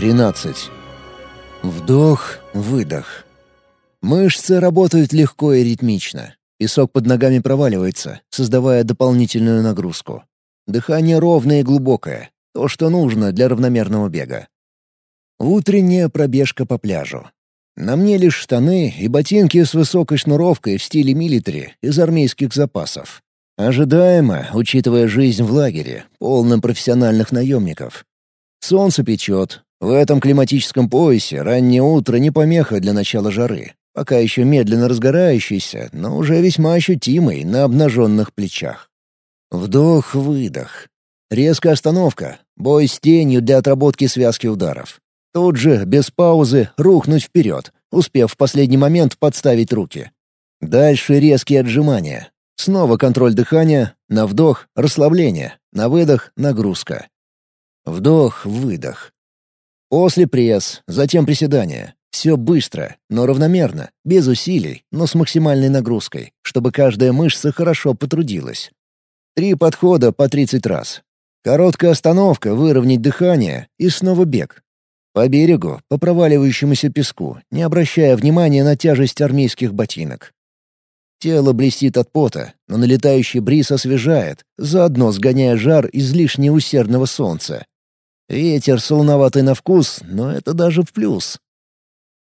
13. Вдох, выдох. Мышцы работают легко и ритмично. Песок под ногами проваливается, создавая дополнительную нагрузку. Дыхание ровное и глубокое, то, что нужно для равномерного бега. Утренняя пробежка по пляжу. На мне лишь штаны и ботинки с высокой шнуровкой в стиле милитари из армейских запасов. Ожидаемо, учитывая жизнь в лагере, полном профессиональных наемников. Солнце печет. В этом климатическом поясе раннее утро не помеха для начала жары пока еще медленно разгорающийся, но уже весьма ощутимый на обнаженных плечах. Вдох-выдох. Резкая остановка, бой с тенью для отработки связки ударов. Тут же, без паузы, рухнуть вперед, успев в последний момент подставить руки. Дальше резкие отжимания. Снова контроль дыхания, на вдох — расслабление, на выдох — нагрузка. Вдох-выдох. После пресс, затем приседания. Все быстро, но равномерно, без усилий, но с максимальной нагрузкой, чтобы каждая мышца хорошо потрудилась. Три подхода по 30 раз. Короткая остановка, выровнять дыхание и снова бег. По берегу, по проваливающемуся песку, не обращая внимания на тяжесть армейских ботинок. Тело блестит от пота, но налетающий бриз освежает, заодно сгоняя жар излишне усердного солнца. Ветер солоноватый на вкус, но это даже в плюс.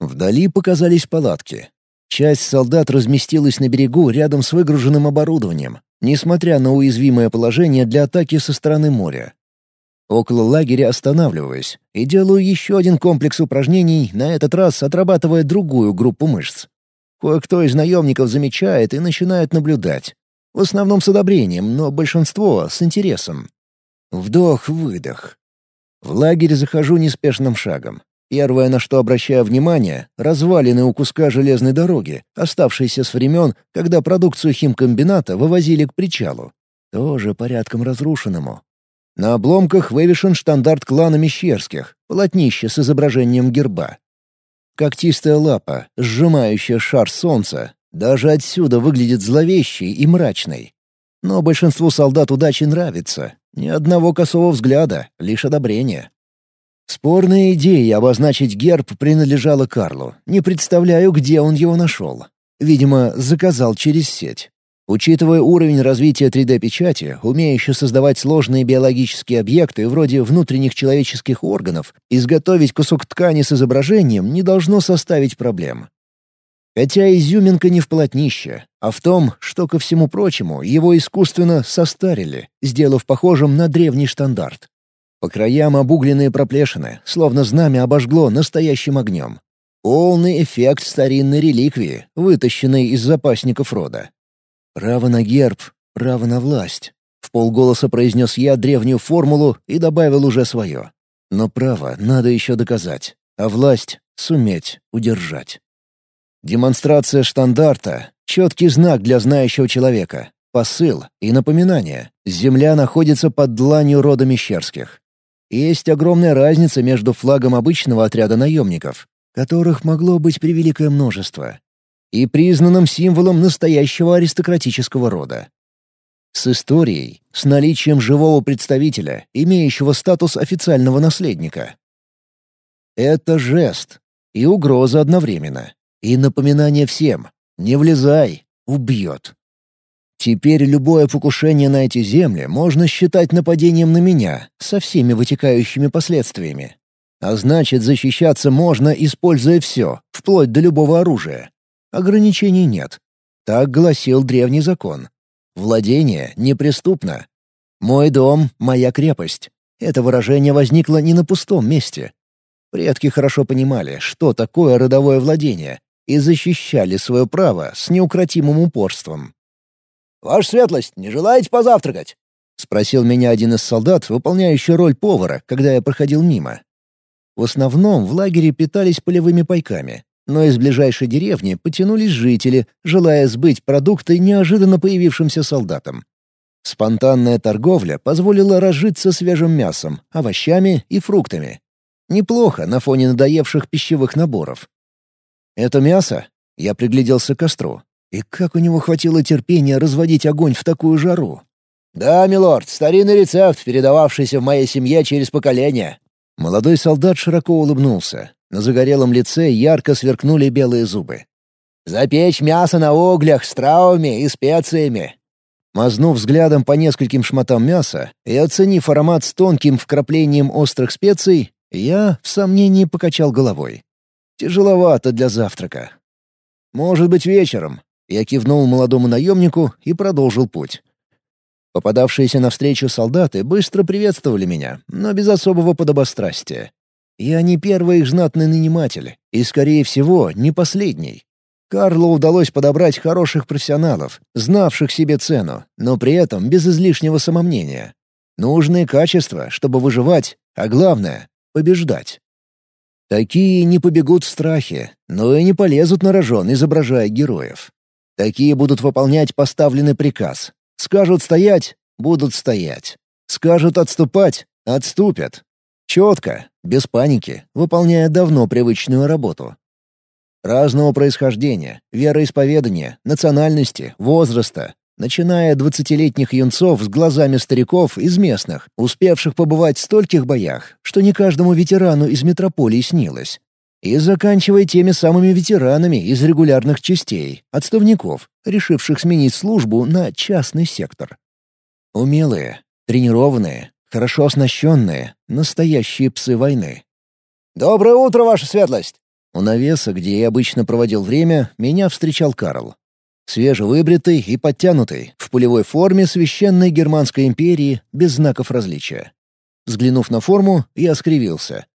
Вдали показались палатки. Часть солдат разместилась на берегу рядом с выгруженным оборудованием, несмотря на уязвимое положение для атаки со стороны моря. Около лагеря останавливаюсь и делаю еще один комплекс упражнений, на этот раз отрабатывая другую группу мышц. Кое-кто из наемников замечает и начинает наблюдать. В основном с одобрением, но большинство — с интересом. Вдох-выдох. В лагерь захожу неспешным шагом. Первое, на что обращаю внимание — развалины у куска железной дороги, оставшиеся с времен, когда продукцию химкомбината вывозили к причалу. Тоже порядком разрушенному. На обломках вывешен штандарт клана Мещерских, полотнище с изображением герба. Когтистая лапа, сжимающая шар солнца, даже отсюда выглядит зловещей и мрачной. Но большинству солдат удачи нравится. Ни одного косого взгляда, лишь одобрение. Спорная идея обозначить герб принадлежала Карлу. Не представляю, где он его нашел. Видимо, заказал через сеть. Учитывая уровень развития 3D-печати, умеющий создавать сложные биологические объекты вроде внутренних человеческих органов, изготовить кусок ткани с изображением не должно составить проблем. Хотя изюминка не в полотнище, а в том, что, ко всему прочему, его искусственно состарили, сделав похожим на древний стандарт. По краям обугленные проплешины, словно знамя обожгло настоящим огнем. Полный эффект старинной реликвии, вытащенной из запасников рода. «Право на герб, право на власть», — в полголоса произнес я древнюю формулу и добавил уже свое. Но право надо еще доказать, а власть — суметь удержать. Демонстрация штандарта — четкий знак для знающего человека, посыл и напоминание. Земля находится под дланью рода Мещерских. Есть огромная разница между флагом обычного отряда наемников, которых могло быть превеликое множество, и признанным символом настоящего аристократического рода. С историей, с наличием живого представителя, имеющего статус официального наследника. Это жест и угроза одновременно, и напоминание всем «не влезай, убьет». Теперь любое покушение на эти земли можно считать нападением на меня, со всеми вытекающими последствиями. А значит, защищаться можно, используя все, вплоть до любого оружия. Ограничений нет. Так гласил древний закон. Владение неприступно. Мой дом — моя крепость. Это выражение возникло не на пустом месте. Предки хорошо понимали, что такое родовое владение, и защищали свое право с неукротимым упорством. «Ваша светлость, не желаете позавтракать?» — спросил меня один из солдат, выполняющий роль повара, когда я проходил мимо. В основном в лагере питались полевыми пайками, но из ближайшей деревни потянулись жители, желая сбыть продукты неожиданно появившимся солдатам. Спонтанная торговля позволила разжиться свежим мясом, овощами и фруктами. Неплохо на фоне надоевших пищевых наборов. «Это мясо?» — я пригляделся к костру. И как у него хватило терпения разводить огонь в такую жару? «Да, милорд, старинный рецепт, передававшийся в моей семье через поколения. Молодой солдат широко улыбнулся. На загорелом лице ярко сверкнули белые зубы. «Запечь мясо на углях с травами и специями». Мазнув взглядом по нескольким шматам мяса и оценив аромат с тонким вкраплением острых специй, я в сомнении покачал головой. Тяжеловато для завтрака. «Может быть, вечером», — я кивнул молодому наемнику и продолжил путь. Попадавшиеся навстречу солдаты быстро приветствовали меня, но без особого подобострастия. Я не первый их знатный наниматель, и, скорее всего, не последний. Карлу удалось подобрать хороших профессионалов, знавших себе цену, но при этом без излишнего самомнения. Нужные качества, чтобы выживать, а главное — побеждать. Такие не побегут в страхе, но и не полезут на рожон, изображая героев. Такие будут выполнять поставленный приказ, Скажут стоять — будут стоять. Скажут отступать — отступят. Четко, без паники, выполняя давно привычную работу. Разного происхождения, вероисповедания, национальности, возраста, начиная от двадцатилетних юнцов с глазами стариков из местных, успевших побывать в стольких боях, что не каждому ветерану из метрополии снилось, и заканчивая теми самыми ветеранами из регулярных частей, отставников, решивших сменить службу на частный сектор. Умелые, тренированные, хорошо оснащенные, настоящие псы войны. «Доброе утро, ваша светлость!» У навеса, где я обычно проводил время, меня встречал Карл. Свежевыбритый и подтянутый, в пулевой форме священной Германской империи, без знаков различия. Взглянув на форму, я скривился.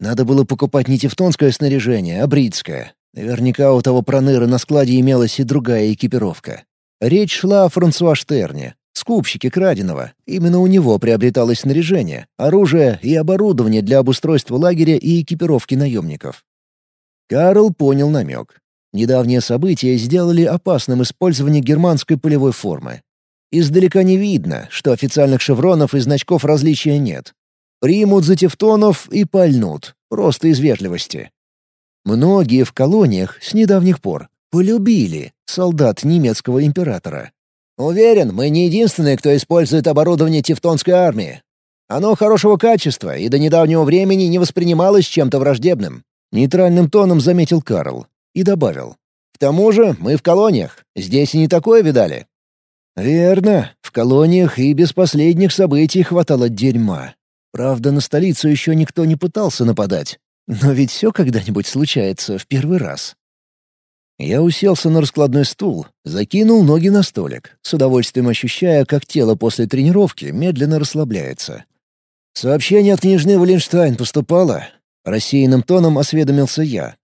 Надо было покупать не тевтонское снаряжение, а бритское. Наверняка у того проныра на складе имелась и другая экипировка. Речь шла о Франсуа Штерне, скупщике краденого. Именно у него приобреталось снаряжение, оружие и оборудование для обустройства лагеря и экипировки наемников. Карл понял намек. Недавние события сделали опасным использование германской полевой формы. Издалека не видно, что официальных шевронов и значков различия нет. Примут за тевтонов и пальнут, просто из вежливости. Многие в колониях с недавних пор полюбили солдат немецкого императора. «Уверен, мы не единственные, кто использует оборудование тевтонской армии. Оно хорошего качества и до недавнего времени не воспринималось чем-то враждебным», — нейтральным тоном заметил Карл и добавил. «К тому же мы в колониях. Здесь и не такое видали». «Верно. В колониях и без последних событий хватало дерьма. Правда, на столицу еще никто не пытался нападать. Но ведь все когда-нибудь случается в первый раз. Я уселся на раскладной стул, закинул ноги на столик, с удовольствием ощущая, как тело после тренировки медленно расслабляется. «Сообщение от княжны Валенштайн поступало?» — рассеянным тоном осведомился я.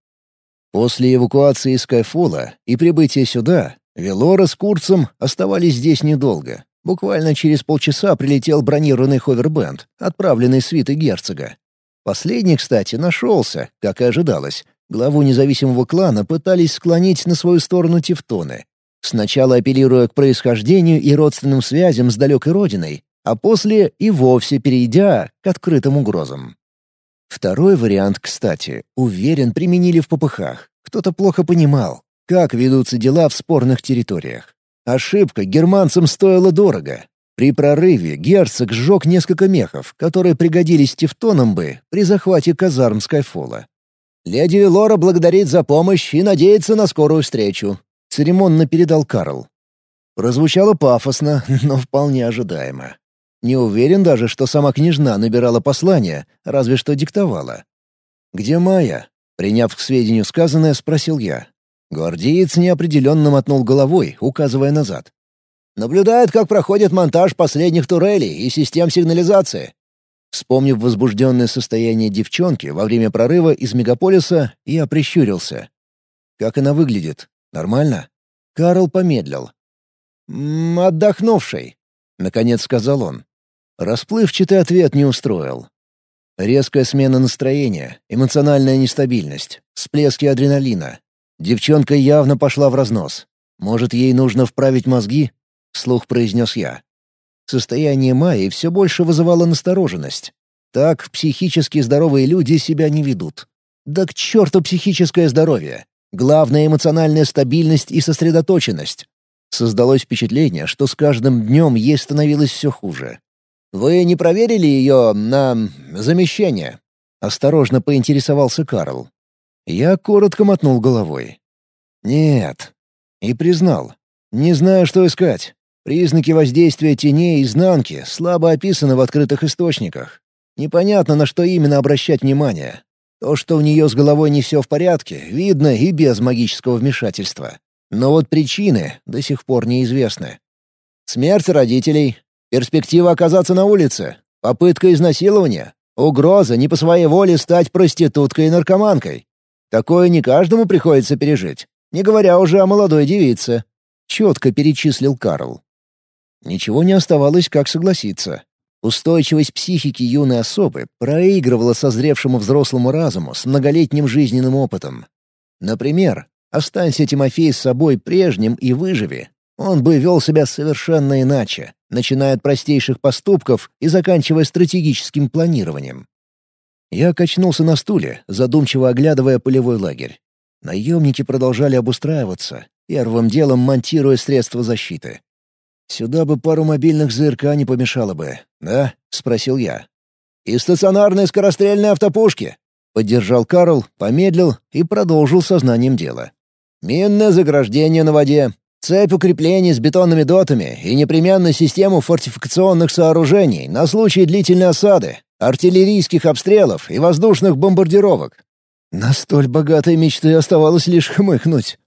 После эвакуации из Скайфола и прибытия сюда, Велора с Курцем оставались здесь недолго. Буквально через полчаса прилетел бронированный ховербенд, отправленный свитой герцога. Последний, кстати, нашелся, как и ожидалось. Главу независимого клана пытались склонить на свою сторону тевтоны. Сначала апеллируя к происхождению и родственным связям с далекой родиной, а после и вовсе перейдя к открытым угрозам. Второй вариант, кстати, уверен, применили в попыхах. Кто-то плохо понимал, как ведутся дела в спорных территориях. Ошибка германцам стоила дорого. При прорыве герцог сжег несколько мехов, которые пригодились тевтонам бы при захвате казарм Скайфола. «Леди Велора благодарит за помощь и надеется на скорую встречу», — церемонно передал Карл. Прозвучало пафосно, но вполне ожидаемо. Не уверен даже, что сама княжна набирала послание, разве что диктовала. «Где Майя?» Приняв к сведению сказанное, спросил я. Гвардеец неопределенно мотнул головой, указывая назад. «Наблюдает, как проходит монтаж последних турелей и систем сигнализации». Вспомнив возбужденное состояние девчонки во время прорыва из мегаполиса, я прищурился. «Как она выглядит? Нормально?» Карл помедлил. «М -м, «Отдохнувший», — наконец сказал он. Расплывчатый ответ не устроил. Резкая смена настроения, эмоциональная нестабильность, всплески адреналина, Девчонка явно пошла в разнос. Может, ей нужно вправить мозги? Слух произнес я. Состояние Майи все больше вызывало настороженность. Так психически здоровые люди себя не ведут. Да к черту психическое здоровье. Главное — эмоциональная стабильность и сосредоточенность. Создалось впечатление, что с каждым днем ей становилось все хуже. «Вы не проверили ее на замещение?» Осторожно поинтересовался Карл. Я коротко мотнул головой. «Нет». И признал. «Не знаю, что искать. Признаки воздействия теней изнанки слабо описаны в открытых источниках. Непонятно, на что именно обращать внимание. То, что у нее с головой не все в порядке, видно и без магического вмешательства. Но вот причины до сих пор неизвестны. Смерть родителей, перспектива оказаться на улице, попытка изнасилования, угроза не по своей воле стать проституткой и наркоманкой. Такое не каждому приходится пережить, не говоря уже о молодой девице. Четко перечислил Карл. Ничего не оставалось, как согласиться. Устойчивость психики юной особы проигрывала созревшему взрослому разуму с многолетним жизненным опытом. Например, останься Тимофей с собой прежним и выживи, он бы вел себя совершенно иначе, начиная от простейших поступков и заканчивая стратегическим планированием. Я качнулся на стуле, задумчиво оглядывая полевой лагерь. Наемники продолжали обустраиваться, первым делом монтируя средства защиты. «Сюда бы пару мобильных ЗРК не помешало бы, да?» — спросил я. «И стационарные скорострельные автопушки», — поддержал Карл, помедлил и продолжил сознанием дела. «Минное заграждение на воде, цепь укреплений с бетонными дотами и непременно систему фортификационных сооружений на случай длительной осады, артиллерийских обстрелов и воздушных бомбардировок». На столь богатой мечты оставалось лишь хмыкнуть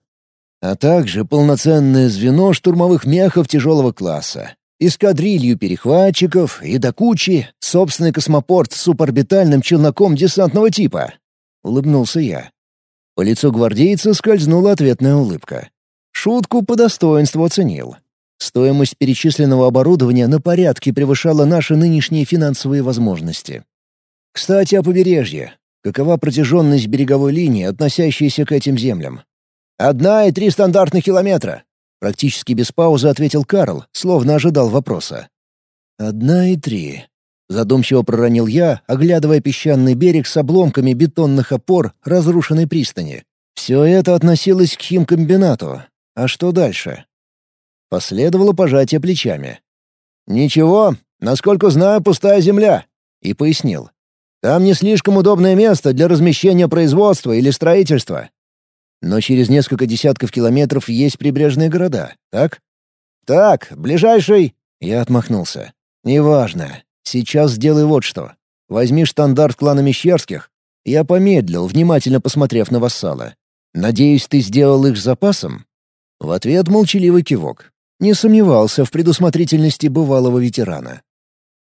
а также полноценное звено штурмовых мехов тяжелого класса, эскадрилью перехватчиков и до кучи собственный космопорт с суборбитальным челноком десантного типа. Улыбнулся я. По лицу гвардейца скользнула ответная улыбка. Шутку по достоинству оценил. Стоимость перечисленного оборудования на порядке превышала наши нынешние финансовые возможности. Кстати, о побережье. Какова протяженность береговой линии, относящейся к этим землям? «Одна и три стандартных километра», — практически без паузы ответил Карл, словно ожидал вопроса. «Одна и три», — задумчиво проронил я, оглядывая песчаный берег с обломками бетонных опор разрушенной пристани. Все это относилось к химкомбинату. А что дальше? Последовало пожатие плечами. «Ничего, насколько знаю, пустая земля», — и пояснил. «Там не слишком удобное место для размещения производства или строительства. Но через несколько десятков километров есть прибрежные города, так? Так, ближайший... Я отмахнулся. Неважно. Сейчас сделай вот что. Возьми штандарт клана Мещерских. Я помедлил, внимательно посмотрев на вассала. Надеюсь, ты сделал их с запасом? В ответ молчаливый кивок. Не сомневался в предусмотрительности бывалого ветерана.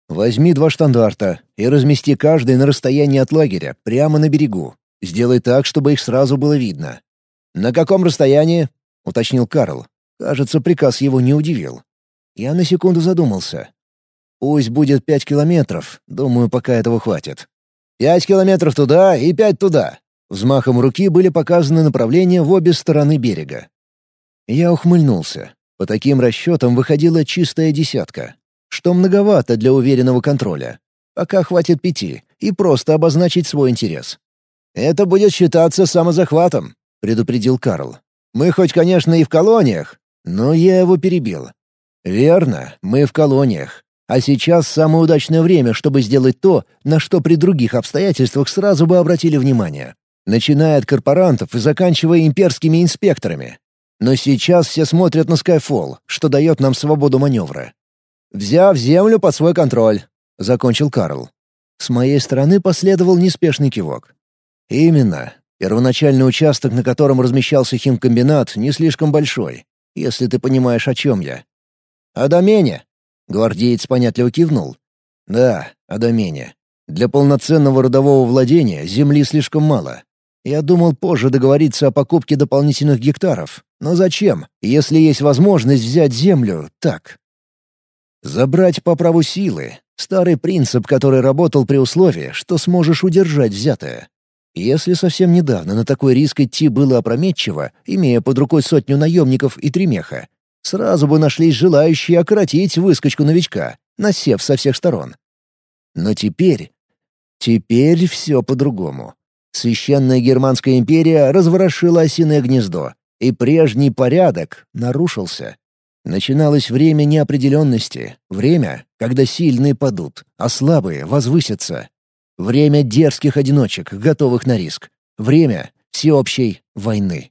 Возьми два штандарта и размести каждый на расстоянии от лагеря, прямо на берегу. Сделай так, чтобы их сразу было видно. «На каком расстоянии?» — уточнил Карл. Кажется, приказ его не удивил. Я на секунду задумался. «Пусть будет пять километров. Думаю, пока этого хватит». «Пять километров туда и пять туда». Взмахом руки были показаны направления в обе стороны берега. Я ухмыльнулся. По таким расчетам выходила чистая десятка. Что многовато для уверенного контроля. Пока хватит пяти, и просто обозначить свой интерес. Это будет считаться самозахватом предупредил Карл. «Мы хоть, конечно, и в колониях, но я его перебил. Верно, мы в колониях. А сейчас самое удачное время, чтобы сделать то, на что при других обстоятельствах сразу бы обратили внимание. Начиная от корпорантов и заканчивая имперскими инспекторами. Но сейчас все смотрят на Skyfall, что дает нам свободу маневра. «Взяв землю под свой контроль», — закончил Карл. С моей стороны последовал неспешный кивок. «Именно. Первоначальный участок, на котором размещался химкомбинат, не слишком большой, если ты понимаешь, о чем я. «О домене!» — гвардеец понятливо кивнул. «Да, о домене. Для полноценного родового владения земли слишком мало. Я думал позже договориться о покупке дополнительных гектаров. Но зачем, если есть возможность взять землю так? Забрать по праву силы — старый принцип, который работал при условии, что сможешь удержать взятое. Если совсем недавно на такой риск идти было опрометчиво, имея под рукой сотню наемников и три меха, сразу бы нашлись желающие окоротить выскочку новичка, насев со всех сторон. Но теперь... Теперь все по-другому. Священная Германская империя разворошила осиное гнездо, и прежний порядок нарушился. Начиналось время неопределенности, время, когда сильные падут, а слабые возвысятся. Время дерзких одиночек, готовых на риск. Время всеобщей войны.